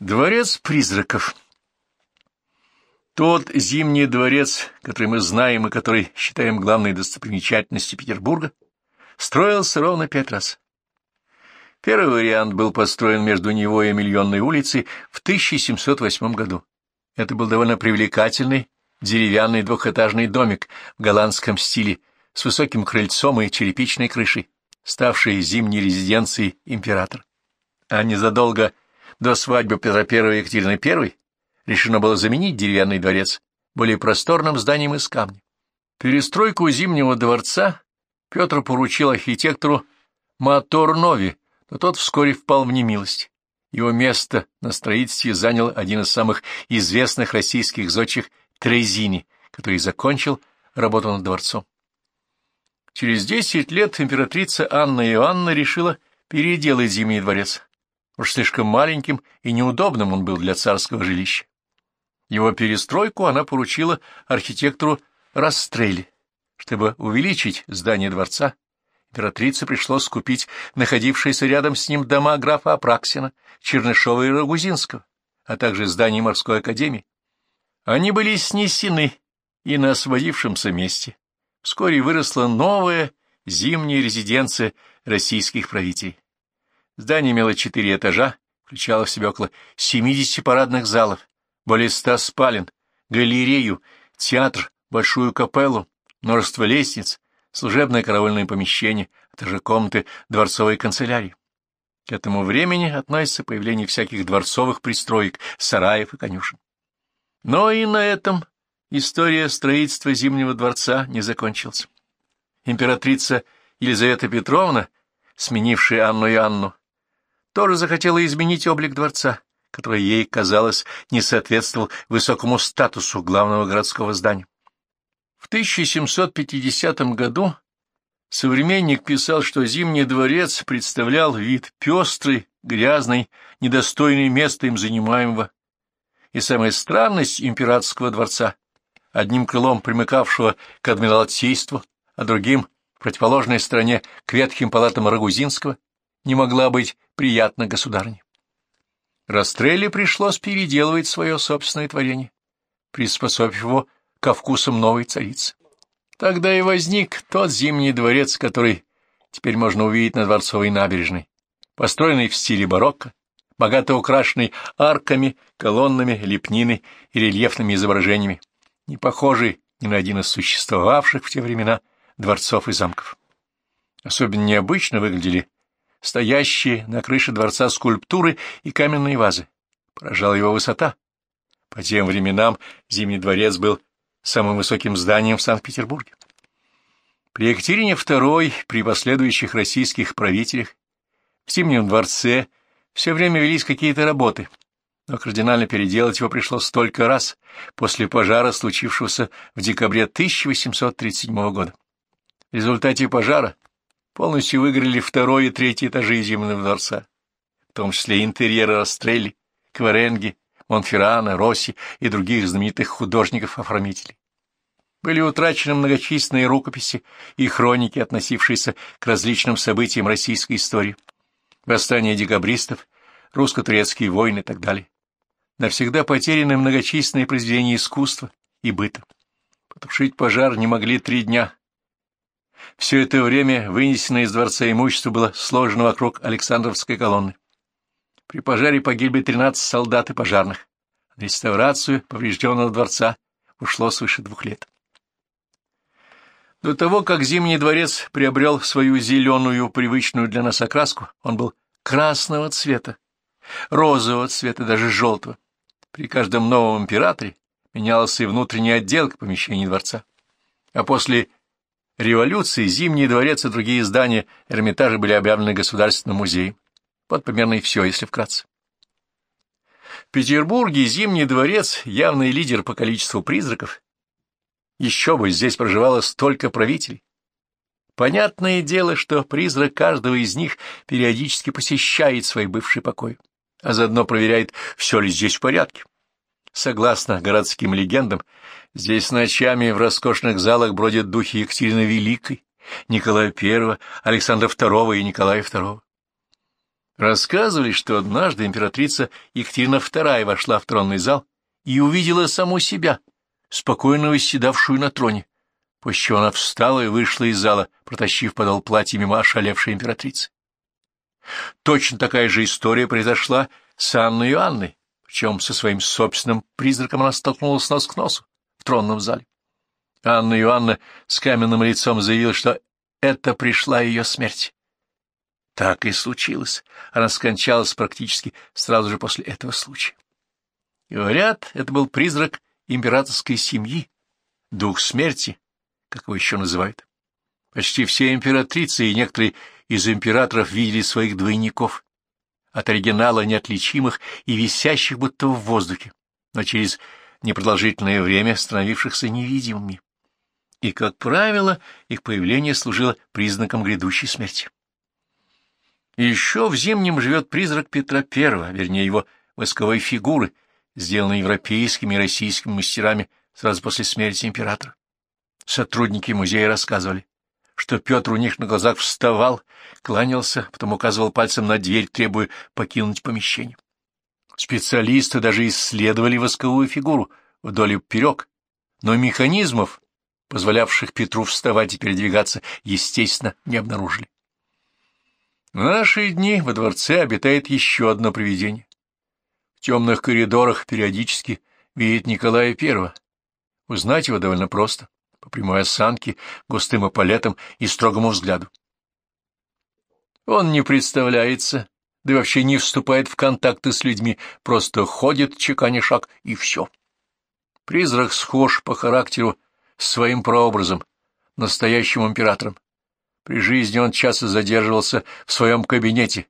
Дворец призраков Тот зимний дворец, который мы знаем и который считаем главной достопримечательностью Петербурга, строился ровно пять раз. Первый вариант был построен между него и Миллионной улицей в 1708 году. Это был довольно привлекательный деревянный двухэтажный домик в голландском стиле с высоким крыльцом и черепичной крышей, ставший зимней резиденцией императора. А незадолго до свадьбы Петра I и Екатерины I решено было заменить деревянный дворец более просторным зданием из камня. Перестройку Зимнего дворца Петр поручил архитектору Моторнове, но тот вскоре впал в немилость. Его место на строительстве занял один из самых известных российских зодчих Трезини, который закончил работу над дворцом. Через десять лет императрица Анна Иоанна решила переделать Зимний дворец. Уж слишком маленьким и неудобным он был для царского жилища. Его перестройку она поручила архитектору Растрелли. Чтобы увеличить здание дворца, императрице пришлось купить находившиеся рядом с ним дома графа Апраксина, Чернышова и Рогузинского, а также здание морской академии. Они были снесены, и на освободившемся месте вскоре выросла новая зимняя резиденция российских правителей. Здание имело четыре этажа, включало в себя около 70 парадных залов, более ста спален, галерею, театр, большую капеллу, множество лестниц, служебное караульное помещение, а также комнаты дворцовой канцелярии. К этому времени относится появление всяких дворцовых пристроек, сараев и конюшен. Но и на этом история строительства Зимнего дворца не закончилась. Императрица Елизавета Петровна, сменившая Анну и Анну, тоже захотела изменить облик дворца, который ей, казалось, не соответствовал высокому статусу главного городского здания. В 1750 году современник писал, что Зимний дворец представлял вид пестрый, грязный, недостойный места им занимаемого. И самая странность императорского дворца, одним крылом примыкавшего к адмиралтейству, а другим, противоположной стороне, к ветхим палатам Рагузинского, не могла быть приятна государне. Растрелли пришлось переделывать свое собственное творение, приспособив его ко вкусам новой царицы. Тогда и возник тот зимний дворец, который теперь можно увидеть на Дворцовой набережной, построенный в стиле барокко, богато украшенный арками, колоннами, лепниной и рельефными изображениями, не похожий ни на один из существовавших в те времена дворцов и замков. Особенно необычно выглядели стоящие на крыше дворца скульптуры и каменные вазы. Поражала его высота. По тем временам Зимний дворец был самым высоким зданием в Санкт-Петербурге. При Екатерине II, при последующих российских правителях, в Зимнем дворце все время велись какие-то работы, но кардинально переделать его пришлось столько раз после пожара, случившегося в декабре 1837 года. В результате пожара полностью выгорели второй и третий этажи Зимнего дворца, в том числе интерьеры Растрелли, Кваренги, Монферрана, Росси и других знаменитых художников-оформителей. Были утрачены многочисленные рукописи и хроники, относившиеся к различным событиям российской истории, восстание декабристов, русско-турецкие войны и так далее. Навсегда потеряны многочисленные произведения искусства и быта. Потушить пожар не могли три дня, все это время вынесенное из дворца имущество было сложено вокруг Александровской колонны. При пожаре погибли 13 солдат и пожарных. На реставрацию поврежденного дворца ушло свыше двух лет. До того, как Зимний дворец приобрел свою зеленую, привычную для нас окраску, он был красного цвета, розового цвета, даже желтого. При каждом новом императоре менялась и внутренняя отделка помещений дворца. А после революции Зимний дворец и другие здания Эрмитажа были объявлены Государственным музеем. Вот примерно и все, если вкратце. В Петербурге Зимний дворец — явный лидер по количеству призраков. Еще бы, здесь проживало столько правителей. Понятное дело, что призрак каждого из них периодически посещает свой бывший покой, а заодно проверяет, все ли здесь в порядке. Согласно городским легендам, здесь ночами в роскошных залах бродят духи Екатерины Великой, Николая I, Александра II и Николая II. Рассказывали, что однажды императрица Екатерина II вошла в тронный зал и увидела саму себя, спокойно восседавшую на троне, после чего она встала и вышла из зала, протащив подол платья мимо ошалевшей императрицы. Точно такая же история произошла с Анной Иоанной, причем со своим собственным призраком она столкнулась нос к носу в тронном зале. Анна Иоанна с каменным лицом заявила, что это пришла ее смерть. Так и случилось. Она скончалась практически сразу же после этого случая. Говорят, это был призрак императорской семьи, дух смерти, как его еще называют. Почти все императрицы и некоторые из императоров видели своих двойников, от оригинала неотличимых и висящих будто в воздухе, но через непродолжительное время становившихся невидимыми. И, как правило, их появление служило признаком грядущей смерти. Еще в Зимнем живет призрак Петра I, вернее, его восковой фигуры, сделанной европейскими и российскими мастерами сразу после смерти императора. Сотрудники музея рассказывали, что Петр у них на глазах вставал, кланялся, потом указывал пальцем на дверь, требуя покинуть помещение. Специалисты даже исследовали восковую фигуру вдоль и поперек, но механизмов, позволявших Петру вставать и передвигаться, естественно, не обнаружили. В наши дни во дворце обитает еще одно привидение. В темных коридорах периодически видит Николая I. Узнать его довольно просто, по прямой осанке, густым эполетам и строгому взгляду. Он не представляется, да и вообще не вступает в контакты с людьми, просто ходит, чеканя шаг, и все. Призрак схож по характеру с своим прообразом, настоящим императором. При жизни он часто задерживался в своем кабинете,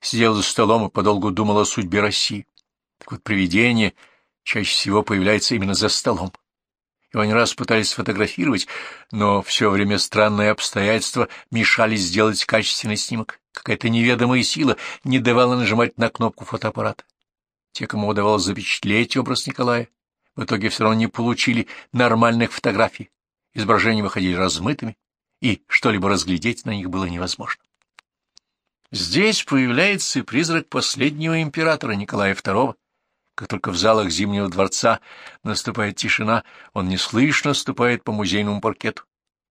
сидел за столом и подолгу думал о судьбе России. Так вот, привидение чаще всего появляется именно за столом. Его не раз пытались сфотографировать, но все время странные обстоятельства мешали сделать качественный снимок. Какая-то неведомая сила не давала нажимать на кнопку фотоаппарата. Те, кому удавалось запечатлеть образ Николая, в итоге все равно не получили нормальных фотографий. Изображения выходили размытыми, и что-либо разглядеть на них было невозможно. Здесь появляется призрак последнего императора Николая II. Как только в залах Зимнего дворца наступает тишина, он неслышно ступает по музейному паркету,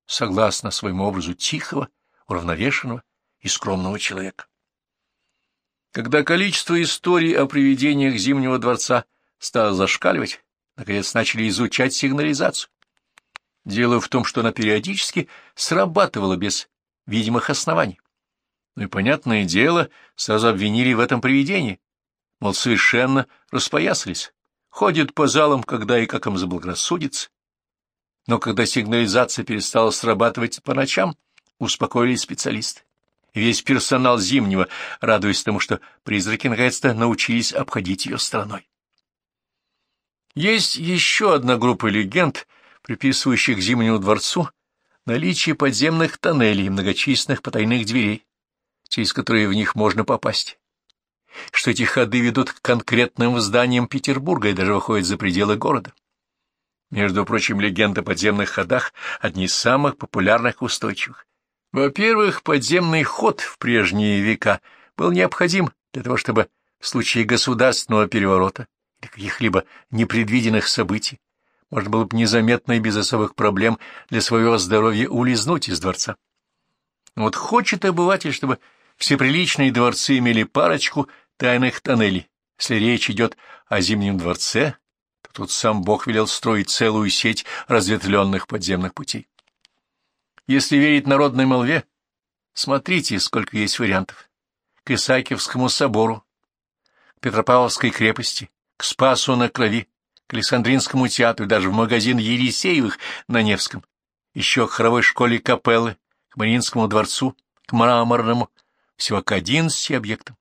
согласно своему образу тихого, уравновешенного и скромного человека. Когда количество историй о привидениях Зимнего дворца стало зашкаливать, наконец начали изучать сигнализацию. Дело в том, что она периодически срабатывала без видимых оснований. Ну и, понятное дело, сразу обвинили в этом привидении, мол, совершенно распоясались, ходят по залам, когда и как им заблагорассудится. Но когда сигнализация перестала срабатывать по ночам, успокоились специалисты. Весь персонал Зимнего, радуясь тому, что призраки наконец-то научились обходить ее стороной. Есть еще одна группа легенд, приписывающих Зимнему дворцу наличие подземных тоннелей и многочисленных потайных дверей, через которые в них можно попасть. Что эти ходы ведут к конкретным зданиям Петербурга и даже выходят за пределы города. Между прочим, легенды о подземных ходах — одни из самых популярных и устойчивых. Во-первых, подземный ход в прежние века был необходим для того, чтобы в случае государственного переворота или каких-либо непредвиденных событий можно было бы незаметно и без особых проблем для своего здоровья улизнуть из дворца. Вот хочет обыватель, чтобы все приличные дворцы имели парочку тайных тоннелей. Если речь идет о Зимнем дворце, то тут сам Бог велел строить целую сеть разветвленных подземных путей. Если верить народной молве, смотрите, сколько есть вариантов. К Исаакиевскому собору, к Петропавловской крепости, к Спасу на Крови, к Александринскому театру, даже в магазин Елисеевых на Невском, еще к хоровой школе капеллы, к Мариинскому дворцу, к Мраморному, всего к одиннадцати объектам.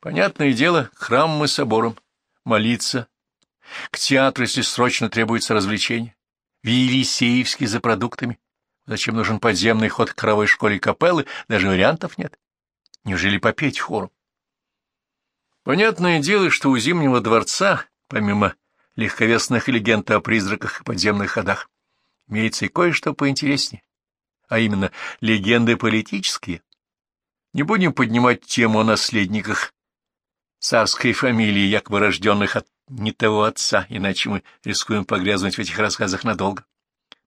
Понятное дело, к храмам и соборам, молиться, к театру, если срочно требуется развлечение, в Елисеевске за продуктами, Зачем нужен подземный ход к хоровой школе капеллы? Даже вариантов нет. Неужели попеть хором? Понятное дело, что у Зимнего дворца, помимо легковесных легенд о призраках и подземных ходах, имеется и кое-что поинтереснее, а именно легенды политические. Не будем поднимать тему о наследниках царской фамилии, якобы рожденных от не того отца, иначе мы рискуем погрязнуть в этих рассказах надолго.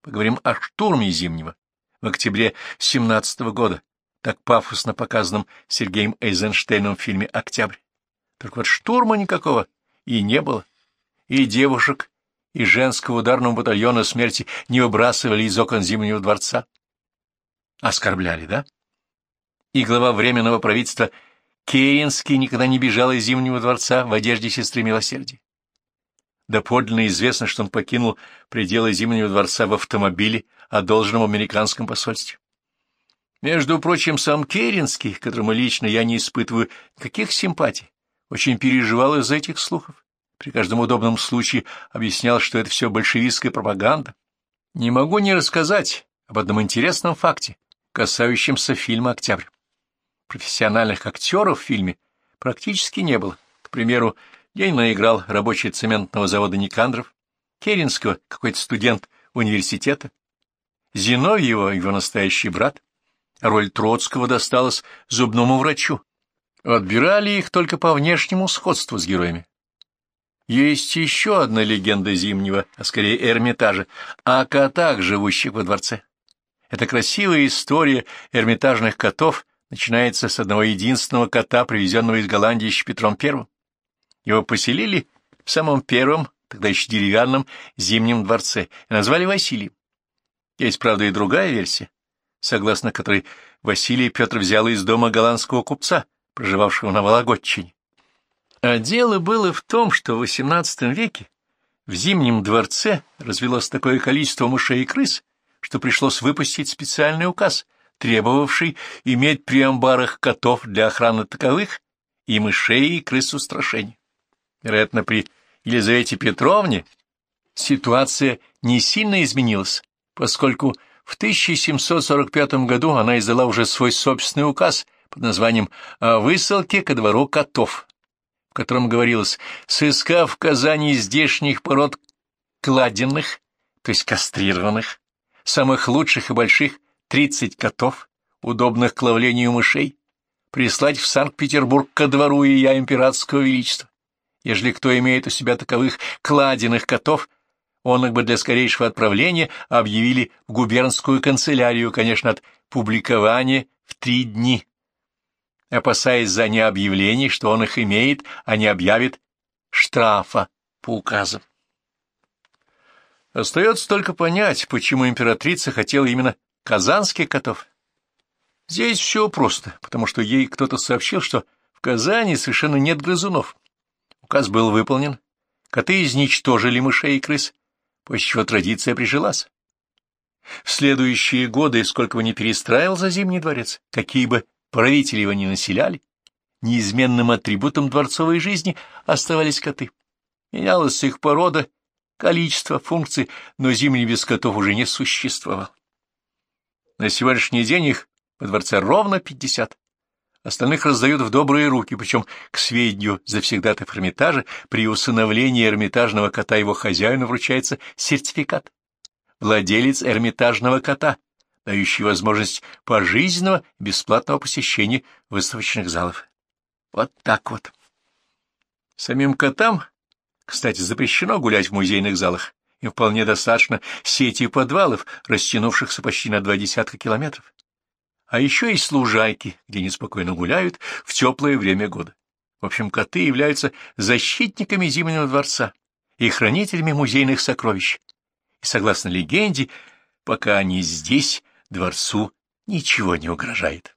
Поговорим о штурме Зимнего в октябре 17 -го года, так пафосно показанном Сергеем Эйзенштейном в фильме «Октябрь». Только вот штурма никакого и не было, и девушек, и женского ударного батальона смерти не выбрасывали из окон Зимнего дворца. Оскорбляли, да? И глава Временного правительства Кейнский никогда не бежал из Зимнего дворца в одежде сестры Милосердия. Доподлинно известно, что он покинул пределы Зимнего дворца в автомобиле, одолженном в американском посольстве. Между прочим, сам Керенский, которому лично я не испытываю никаких симпатий, очень переживал из-за этих слухов. При каждом удобном случае объяснял, что это все большевистская пропаганда. Не могу не рассказать об одном интересном факте, касающемся фильма «Октябрь». Профессиональных актеров в фильме практически не было. К примеру, я наиграл рабочий цементного завода Никандров, Керенского, какой-то студент университета, Зиновьева, его настоящий брат. Роль Троцкого досталась зубному врачу. Отбирали их только по внешнему сходству с героями. Есть еще одна легенда Зимнего, а скорее Эрмитажа, о котах, живущих во дворце. Это красивая история эрмитажных котов начинается с одного единственного кота, привезенного из Голландии еще Петром Первым. Его поселили в самом первом, тогда еще деревянном, зимнем дворце и назвали Василием. Есть, правда, и другая версия, согласно которой Василий Петр взял из дома голландского купца, проживавшего на Вологодчине. А дело было в том, что в XVIII веке в Зимнем дворце развелось такое количество мышей и крыс, что пришлось выпустить специальный указ, требовавший иметь при амбарах котов для охраны таковых и мышей и крыс устрашений. Вероятно, при Елизавете Петровне ситуация не сильно изменилась, поскольку в 1745 году она издала уже свой собственный указ под названием «О высылке ко двору котов», в котором говорилось «Сыскав в Казани здешних пород кладенных, то есть кастрированных, самых лучших и больших тридцать котов, удобных к ловлению мышей, прислать в Санкт-Петербург ко двору и я императорского величества. Ежели кто имеет у себя таковых кладенных котов, он их бы для скорейшего отправления объявили в губернскую канцелярию, конечно, от публикования в три дни, опасаясь за необъявление, что он их имеет, а не объявит штрафа по указам. Остается только понять, почему императрица хотела именно казанских котов. Здесь все просто, потому что ей кто-то сообщил, что в Казани совершенно нет грызунов. Указ был выполнен, коты изничтожили мышей и крыс, после чего традиция прижилась. В следующие годы, сколько бы ни перестраивал за Зимний дворец, какие бы правители его ни населяли, неизменным атрибутом дворцовой жизни оставались коты. Менялась их порода, количество, функций, но Зимний без котов уже не существовал. На сегодняшний день их во дворце ровно пятьдесят. Остальных раздают в добрые руки, причем, к сведению завсегдатов Эрмитажа, при усыновлении эрмитажного кота его хозяину вручается сертификат. Владелец эрмитажного кота, дающий возможность пожизненного бесплатного посещения выставочных залов. Вот так вот. Самим котам, кстати, запрещено гулять в музейных залах. Им вполне достаточно сети подвалов, растянувшихся почти на два десятка километров. А еще есть лужайки, где они спокойно гуляют в теплое время года. В общем, коты являются защитниками Зимнего дворца и хранителями музейных сокровищ. И, согласно легенде, пока они здесь, дворцу ничего не угрожает.